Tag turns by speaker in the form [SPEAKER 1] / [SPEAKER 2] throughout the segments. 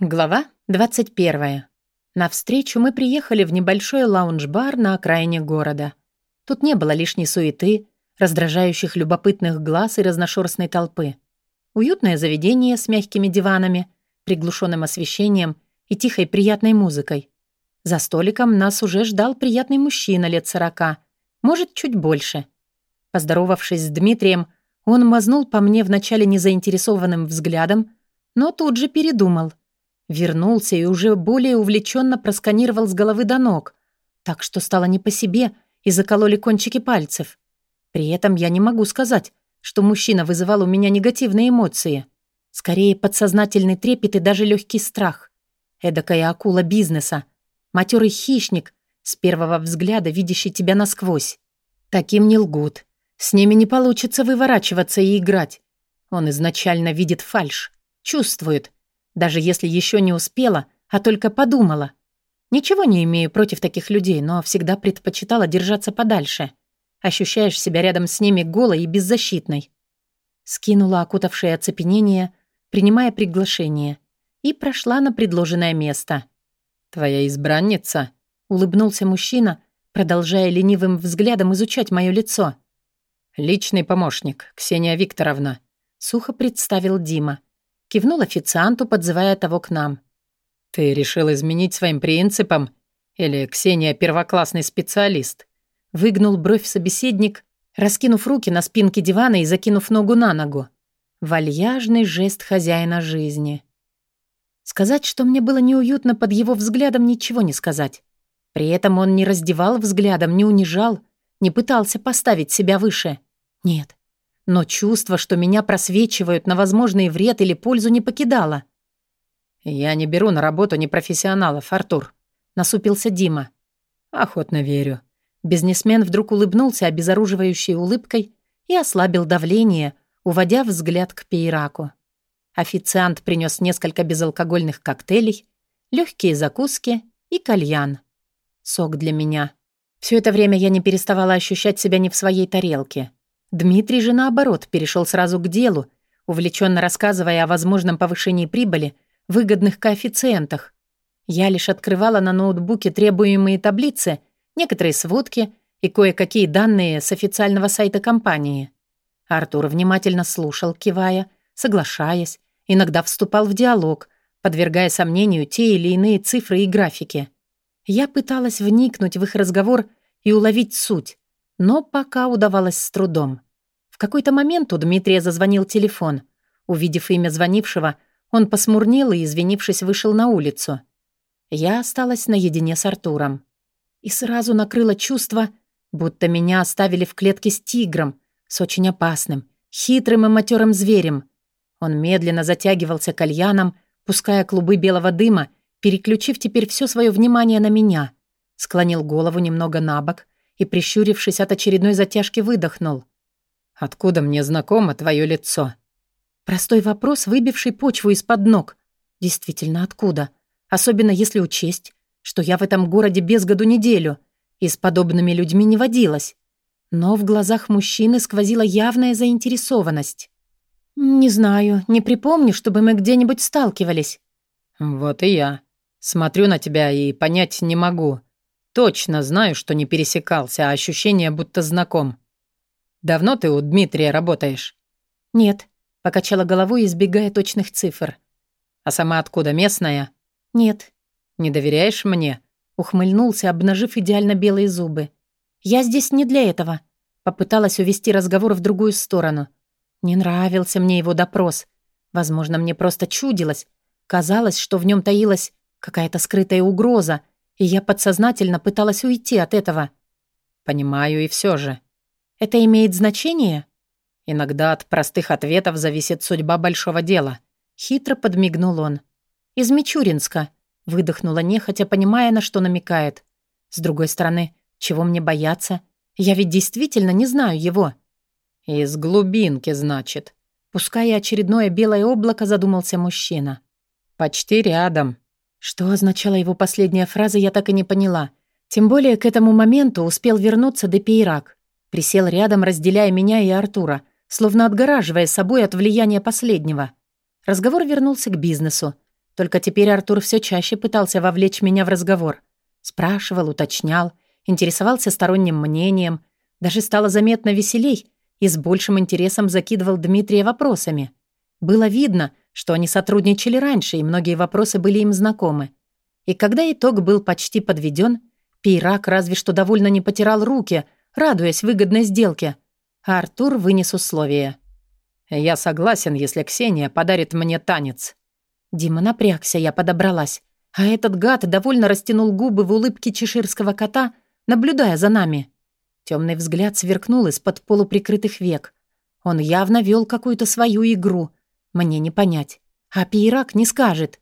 [SPEAKER 1] Глава 21. На встречу мы приехали в небольшой лаунж-бар на окраине города. Тут не было лишней суеты, раздражающих любопытных глаз и разношерстной толпы. Уютное заведение с мягкими диванами, приглушенным освещением и тихой приятной музыкой. За столиком нас уже ждал приятный мужчина лет сорока, может, чуть больше. Поздоровавшись с Дмитрием, он мазнул по мне вначале незаинтересованным взглядом, но тут же передумал — Вернулся и уже более увлеченно просканировал с головы до ног, так что стало не по себе и закололи кончики пальцев. При этом я не могу сказать, что мужчина вызывал у меня негативные эмоции. Скорее, подсознательный трепет и даже легкий страх. Эдакая акула бизнеса. Матерый хищник, с первого взгляда видящий тебя насквозь. Таким не лгут. С ними не получится выворачиваться и играть. Он изначально видит фальшь, чувствует, даже если еще не успела, а только подумала. Ничего не имею против таких людей, но всегда предпочитала держаться подальше. Ощущаешь себя рядом с ними голой и беззащитной. Скинула окутавшее оцепенение, принимая приглашение, и прошла на предложенное место. «Твоя избранница?» — улыбнулся мужчина, продолжая ленивым взглядом изучать мое лицо. «Личный помощник, Ксения Викторовна», — сухо представил Дима. Кивнул официанту, подзывая того к нам. «Ты решил изменить своим принципам? Или Ксения первоклассный специалист?» Выгнул бровь собеседник, раскинув руки на спинке дивана и закинув ногу на ногу. Вальяжный жест хозяина жизни. Сказать, что мне было неуютно под его взглядом, ничего не сказать. При этом он не раздевал взглядом, не унижал, не пытался поставить себя выше. Нет, но чувство, что меня просвечивают на возможный вред или пользу, не покидало. «Я не беру на работу непрофессионалов, Артур», — насупился Дима. «Охотно верю». Бизнесмен вдруг улыбнулся обезоруживающей улыбкой и ослабил давление, уводя взгляд к Пейраку. Официант принес несколько безалкогольных коктейлей, легкие закуски и кальян. Сок для меня. Все это время я не переставала ощущать себя не в своей тарелке. Дмитрий же, наоборот, перешел сразу к делу, увлеченно рассказывая о возможном повышении прибыли, выгодных коэффициентах. Я лишь открывала на ноутбуке требуемые таблицы, некоторые сводки и кое-какие данные с официального сайта компании. Артур внимательно слушал, кивая, соглашаясь, иногда вступал в диалог, подвергая сомнению те или иные цифры и графики. Я пыталась вникнуть в их разговор и уловить суть, но пока удавалось с трудом. В какой-то момент у Дмитрия зазвонил телефон. Увидев имя звонившего, он посмурнел и, извинившись, вышел на улицу. Я осталась наедине с Артуром. И сразу накрыло чувство, будто меня оставили в клетке с тигром, с очень опасным, хитрым и матерым зверем. Он медленно затягивался кальяном, пуская клубы белого дыма, переключив теперь все свое внимание на меня. Склонил голову немного на бок, и, прищурившись от очередной затяжки, выдохнул. «Откуда мне знакомо твое лицо?» Простой вопрос, выбивший почву из-под ног. Действительно, откуда? Особенно если учесть, что я в этом городе без году неделю и с подобными людьми не водилась. Но в глазах мужчины сквозила явная заинтересованность. «Не знаю, не припомню, чтобы мы где-нибудь сталкивались».
[SPEAKER 2] «Вот и я. Смотрю на тебя и понять не могу, Точно знаю, что не пересекался, а ощущение будто знаком. Давно ты у Дмитрия работаешь?
[SPEAKER 1] Нет, покачала головой, избегая точных цифр.
[SPEAKER 2] А сама откуда, местная?
[SPEAKER 1] Нет.
[SPEAKER 2] Не доверяешь мне?
[SPEAKER 1] Ухмыльнулся, обнажив идеально белые зубы. Я здесь не для этого. Попыталась увести разговор в другую сторону. Не нравился мне его допрос. Возможно, мне просто чудилось. Казалось, что в нем таилась какая-то скрытая угроза — и я подсознательно пыталась уйти от этого.
[SPEAKER 2] Понимаю и все же.
[SPEAKER 1] Это имеет значение?
[SPEAKER 2] Иногда от простых ответов зависит судьба большого дела.
[SPEAKER 1] Хитро подмигнул он. Из Мичуринска. Выдохнула нехотя, понимая, на что намекает. С другой стороны, чего мне бояться? Я ведь действительно не знаю его.
[SPEAKER 2] Из глубинки, значит.
[SPEAKER 1] Пуская очередное белое облако, задумался мужчина.
[SPEAKER 2] Почти рядом.
[SPEAKER 1] Что означала его последняя фраза, я так и не поняла. Тем более к этому моменту успел вернуться Депейрак. Присел рядом, разделяя меня и Артура, словно отгораживая собой от влияния последнего. Разговор вернулся к бизнесу. Только теперь Артур все чаще пытался вовлечь меня в разговор. Спрашивал, уточнял, интересовался сторонним мнением. Даже стало заметно веселей и с большим интересом закидывал Дмитрия вопросами. Было видно, что они сотрудничали раньше, и многие вопросы были им знакомы. И когда итог был почти подведен, Пейрак разве что довольно не потирал руки, радуясь выгодной сделке. А Артур вынес условия.
[SPEAKER 2] «Я согласен, если Ксения подарит мне танец».
[SPEAKER 1] Дима напрягся, я подобралась. А этот гад довольно растянул губы в улыбке чеширского кота, наблюдая за нами. Темный взгляд сверкнул из-под полуприкрытых век. Он явно вел какую-то свою игру. Мне не понять. А Пейрак не скажет.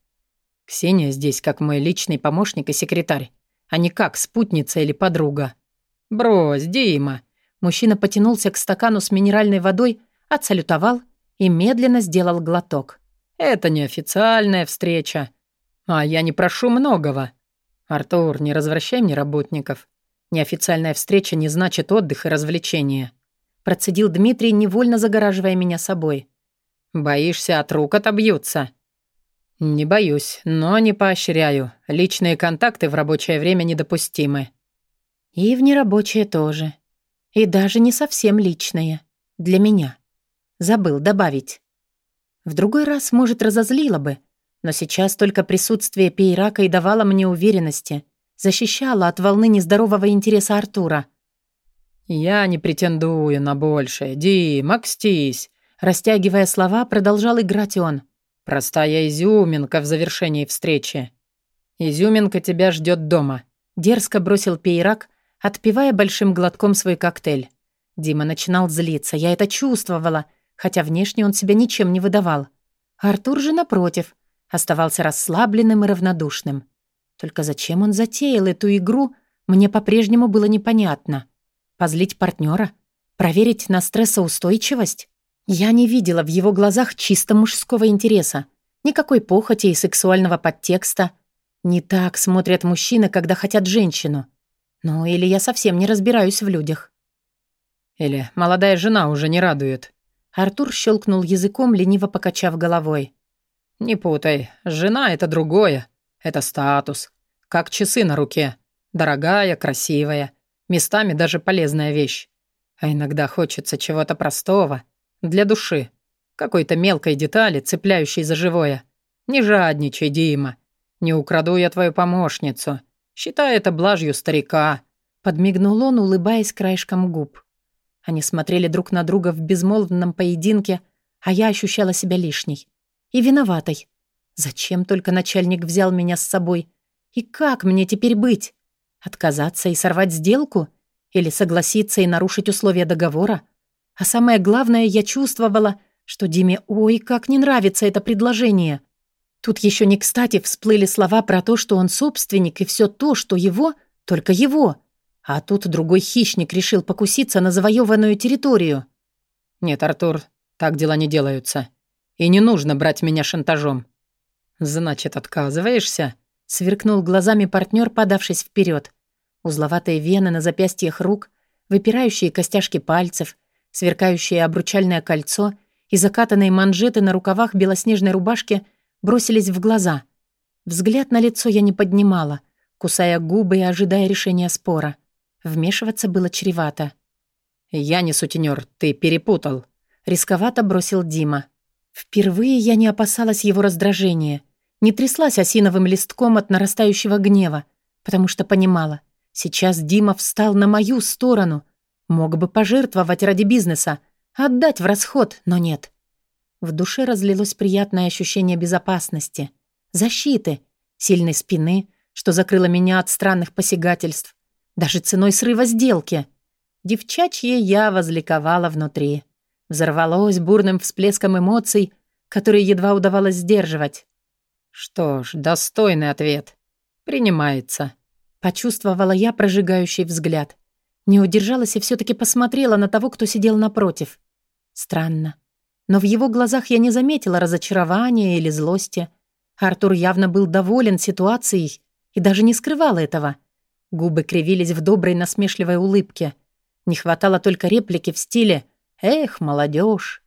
[SPEAKER 2] «Ксения здесь как мой личный помощник и секретарь, а не как спутница или подруга». «Брось, Дима!»
[SPEAKER 1] Мужчина потянулся к стакану с минеральной водой, отсалютовал и медленно сделал глоток.
[SPEAKER 2] «Это неофициальная встреча. А я не прошу многого. Артур, не развращай мне работников. Неофициальная встреча не значит отдых и развлечение».
[SPEAKER 1] Процедил Дмитрий, невольно загораживая меня собой.
[SPEAKER 2] «Боишься, от рук отобьются?» «Не боюсь, но не поощряю. Личные контакты в рабочее время недопустимы».
[SPEAKER 1] «И в нерабочее тоже. И даже не совсем личное. Для меня. Забыл добавить. В другой раз, может, разозлило бы, но сейчас только присутствие Пейрака и давало мне уверенности, защищало от волны нездорового интереса Артура.
[SPEAKER 2] «Я не претендую на большее. Дим, окстись!»
[SPEAKER 1] Растягивая слова, продолжал играть он.
[SPEAKER 2] «Простая изюминка в завершении встречи. Изюминка тебя ждет дома», —
[SPEAKER 1] дерзко бросил Пейрак, отпивая большим глотком свой коктейль. Дима начинал злиться, я это чувствовала, хотя внешне он себя ничем не выдавал. Артур же, напротив, оставался расслабленным и равнодушным. Только зачем он затеял эту игру, мне по-прежнему было непонятно. Позлить партнера? Проверить на стрессоустойчивость? Я не видела в его глазах чисто мужского интереса. Никакой похоти и сексуального подтекста. Не так смотрят мужчины, когда хотят женщину. Ну, или я совсем не разбираюсь в людях.
[SPEAKER 2] Или молодая жена уже не радует.
[SPEAKER 1] Артур щелкнул языком, лениво покачав головой.
[SPEAKER 2] «Не путай. Жена — это другое. Это статус. Как часы на руке. Дорогая, красивая. Местами даже полезная вещь. А иногда хочется чего-то простого. Для души. Какой-то мелкой детали, цепляющей за живое. Не жадничай, Дима. Не украду я твою помощницу. Считай это блажью старика».
[SPEAKER 1] Подмигнул он, улыбаясь краешком губ. Они смотрели друг на друга в безмолвном поединке, а я ощущала себя лишней. И виноватой. Зачем только начальник взял меня с собой? И как мне теперь быть? Отказаться и сорвать сделку? Или согласиться и нарушить условия договора? А самое главное, я чувствовала, что Диме ой, как не нравится это предложение. Тут еще не кстати всплыли слова про то, что он собственник, и все то, что его, только его. А тут другой хищник решил покуситься на завоеванную территорию.
[SPEAKER 2] «Нет, Артур, так дела не делаются. И не нужно брать меня шантажом». «Значит, отказываешься?» — сверкнул глазами партнер, подавшись вперед.
[SPEAKER 1] Узловатые вены на запястьях рук, выпирающие костяшки пальцев, сверкающее обручальное кольцо и закатанные манжеты на рукавах белоснежной рубашки бросились в глаза. Взгляд на лицо я не поднимала, кусая губы и ожидая решения спора. Вмешиваться было чревато.
[SPEAKER 2] «Я не сутенер, ты перепутал», — рисковато бросил Дима.
[SPEAKER 1] Впервые я не опасалась его раздражения, не тряслась осиновым листком от нарастающего гнева, потому что понимала, сейчас Дима встал на мою сторону, мог бы пожертвовать ради бизнеса, отдать в расход, но нет. В душе разлилось приятное ощущение безопасности, защиты, сильной спины, что закрыло меня от странных посягательств, даже ценой срыва сделки. Девчачье я возликовала внутри. Взорвалось бурным всплеском эмоций, которые едва удавалось сдерживать.
[SPEAKER 2] «Что ж, достойный ответ. Принимается», —
[SPEAKER 1] почувствовала я прожигающий взгляд. Не удержалась и все таки посмотрела на того, кто сидел напротив. Странно. Но в его глазах я не заметила разочарования или злости. Артур явно был доволен ситуацией и даже не скрывал этого — Губы кривились в доброй насмешливой улыбке. Не хватало только реплики в стиле «Эх, молодежь.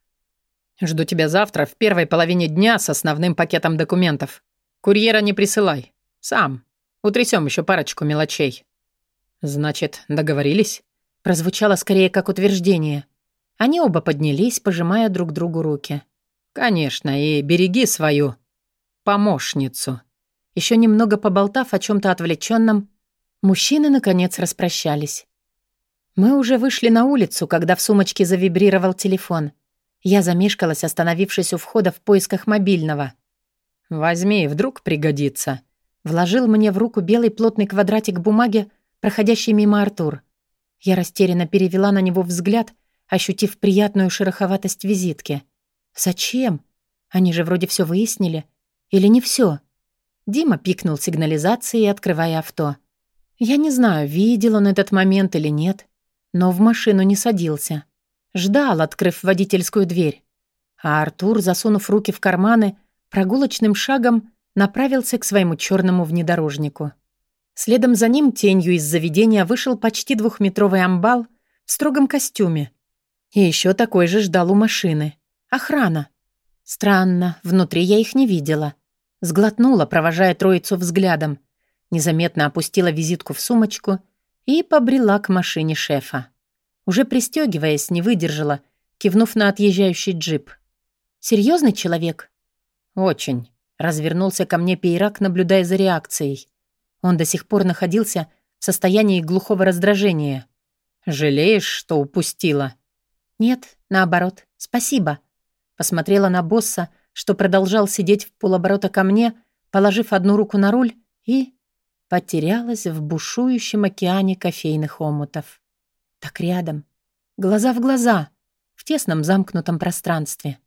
[SPEAKER 2] «Жду тебя завтра в первой половине дня с основным пакетом документов». Курьера не присылай. Сам. Утрясем еще парочку мелочей». «Значит, договорились?»
[SPEAKER 1] Прозвучало скорее как утверждение. Они оба поднялись, пожимая друг другу руки.
[SPEAKER 2] «Конечно, и береги свою помощницу».
[SPEAKER 1] Еще немного поболтав о чем то отвлеченном, мужчины, наконец, распрощались. Мы уже вышли на улицу, когда в сумочке завибрировал телефон. Я замешкалась, остановившись у входа в поисках мобильного.
[SPEAKER 2] «Возьми, вдруг пригодится».
[SPEAKER 1] Вложил мне в руку белый плотный квадратик бумаги, проходящий мимо Артур. Я растерянно перевела на него взгляд, ощутив приятную шероховатость визитки. «Зачем? Они же вроде все выяснили. Или не все? Дима пикнул сигнализацией, открывая авто. Я не знаю, видел он этот момент или нет, но в машину не садился. Ждал, открыв водительскую дверь. А Артур, засунув руки в карманы, прогулочным шагом направился к своему черному внедорожнику. Следом за ним тенью из заведения вышел почти двухметровый амбал в строгом костюме. И еще такой же ждал у машины. Охрана. Странно, внутри я их не видела. Сглотнула, провожая троицу взглядом. Незаметно опустила визитку в сумочку и побрела к машине шефа. Уже пристегиваясь, не выдержала, кивнув на отъезжающий джип. Серьезный человек?»
[SPEAKER 2] «Очень», —
[SPEAKER 1] развернулся ко мне Пейрак, наблюдая за реакцией. Он до сих пор находился в состоянии глухого раздражения.
[SPEAKER 2] «Жалеешь, что упустила?»
[SPEAKER 1] «Нет, наоборот, спасибо». Посмотрела на босса, — что продолжал сидеть в полоборота ко мне, положив одну руку на руль, и потерялась в бушующем океане кофейных омутов. Так рядом, глаза в глаза, в тесном замкнутом пространстве,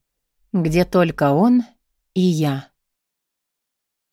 [SPEAKER 1] где только он и я.